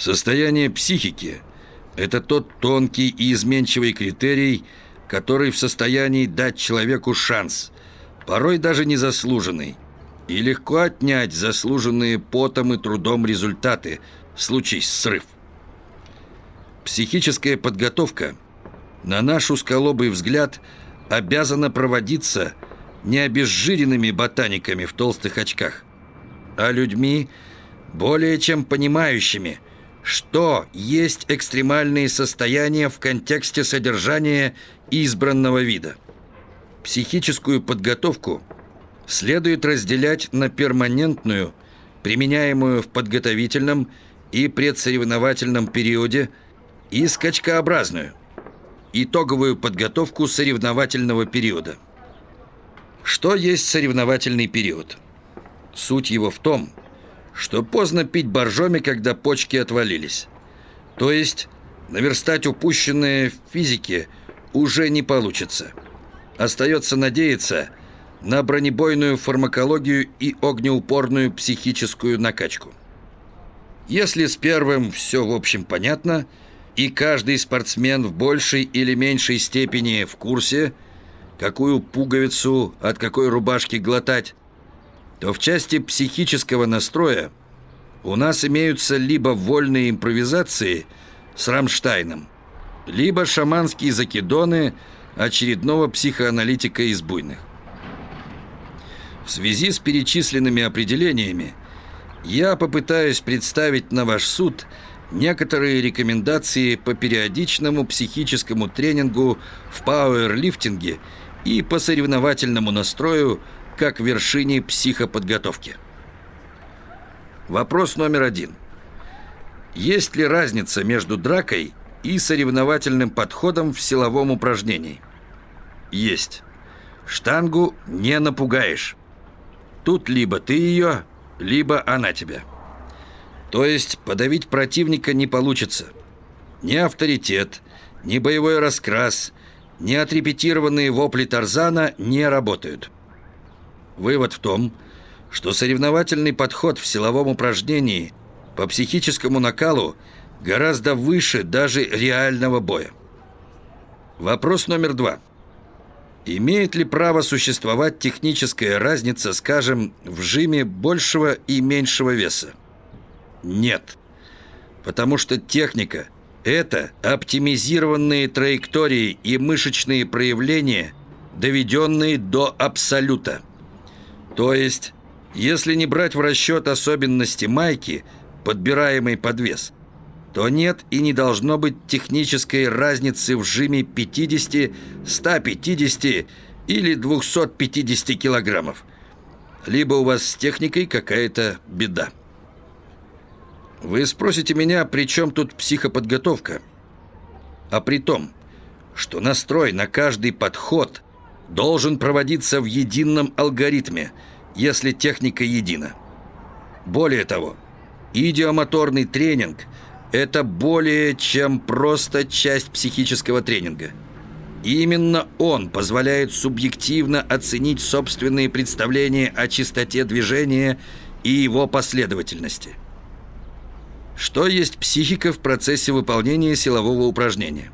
Состояние психики – это тот тонкий и изменчивый критерий, который в состоянии дать человеку шанс, порой даже незаслуженный, и легко отнять заслуженные потом и трудом результаты, случись срыв. Психическая подготовка, на наш узколобый взгляд, обязана проводиться не обезжиренными ботаниками в толстых очках, а людьми, более чем понимающими – что есть экстремальные состояния в контексте содержания избранного вида. Психическую подготовку следует разделять на перманентную, применяемую в подготовительном и предсоревновательном периоде, и скачкообразную, итоговую подготовку соревновательного периода. Что есть соревновательный период? Суть его в том, что поздно пить боржоми, когда почки отвалились. То есть наверстать упущенное в физике уже не получится. Остается надеяться на бронебойную фармакологию и огнеупорную психическую накачку. Если с первым все в общем понятно, и каждый спортсмен в большей или меньшей степени в курсе, какую пуговицу от какой рубашки глотать, то в части психического настроя у нас имеются либо вольные импровизации с Рамштайном, либо шаманские закидоны очередного психоаналитика из буйных. В связи с перечисленными определениями я попытаюсь представить на ваш суд некоторые рекомендации по периодичному психическому тренингу в пауэрлифтинге и по соревновательному настрою как вершине психоподготовки. Вопрос номер один. Есть ли разница между дракой и соревновательным подходом в силовом упражнении? Есть. Штангу не напугаешь. Тут либо ты ее, либо она тебя. То есть подавить противника не получится. Ни авторитет, ни боевой раскрас, ни отрепетированные вопли Тарзана не работают. Вывод в том, что соревновательный подход в силовом упражнении по психическому накалу гораздо выше даже реального боя. Вопрос номер два. Имеет ли право существовать техническая разница, скажем, в жиме большего и меньшего веса? Нет. Потому что техника – это оптимизированные траектории и мышечные проявления, доведенные до абсолюта – то есть, если не брать в расчет особенности майки, подбираемой под вес, то нет и не должно быть технической разницы в жиме 50, 150 или 250 килограммов. Либо у вас с техникой какая-то беда. Вы спросите меня, при чем тут психоподготовка? А при том, что настрой на каждый подход – должен проводиться в едином алгоритме, если техника едина. Более того, идиомоторный тренинг – это более чем просто часть психического тренинга. Именно он позволяет субъективно оценить собственные представления о чистоте движения и его последовательности. Что есть психика в процессе выполнения силового упражнения?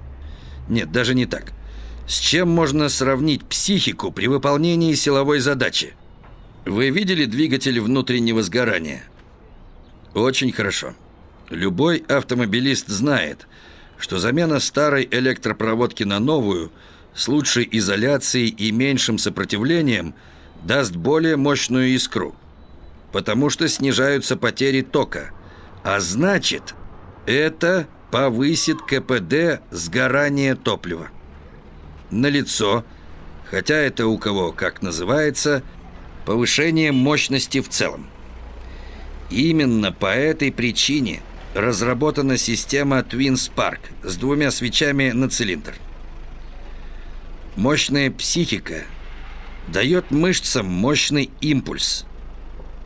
Нет, даже не так – с чем можно сравнить психику при выполнении силовой задачи? Вы видели двигатель внутреннего сгорания? Очень хорошо. Любой автомобилист знает, что замена старой электропроводки на новую с лучшей изоляцией и меньшим сопротивлением даст более мощную искру, потому что снижаются потери тока, а значит, это повысит КПД сгорания топлива на лицо, хотя это у кого как называется, повышение мощности в целом. Именно по этой причине разработана система Twin Spark с двумя свечами на цилиндр. Мощная психика дает мышцам мощный импульс.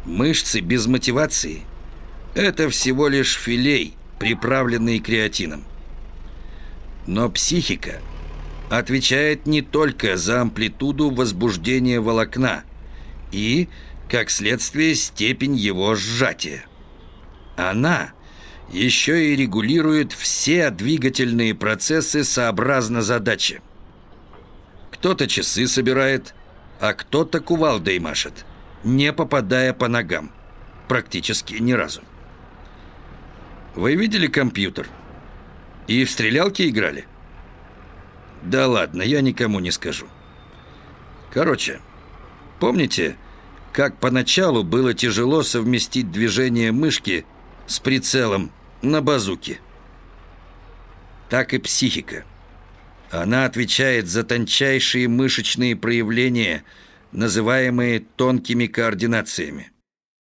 Мышцы без мотивации – это всего лишь филей, приправленный креатином. Но психика – отвечает не только за амплитуду возбуждения волокна и, как следствие, степень его сжатия. Она еще и регулирует все двигательные процессы сообразно задаче. Кто-то часы собирает, а кто-то кувалдой машет, не попадая по ногам. Практически ни разу. Вы видели компьютер? И в стрелялки играли? Да ладно, я никому не скажу. Короче, помните, как поначалу было тяжело совместить движение мышки с прицелом на базуке? Так и психика. Она отвечает за тончайшие мышечные проявления, называемые тонкими координациями.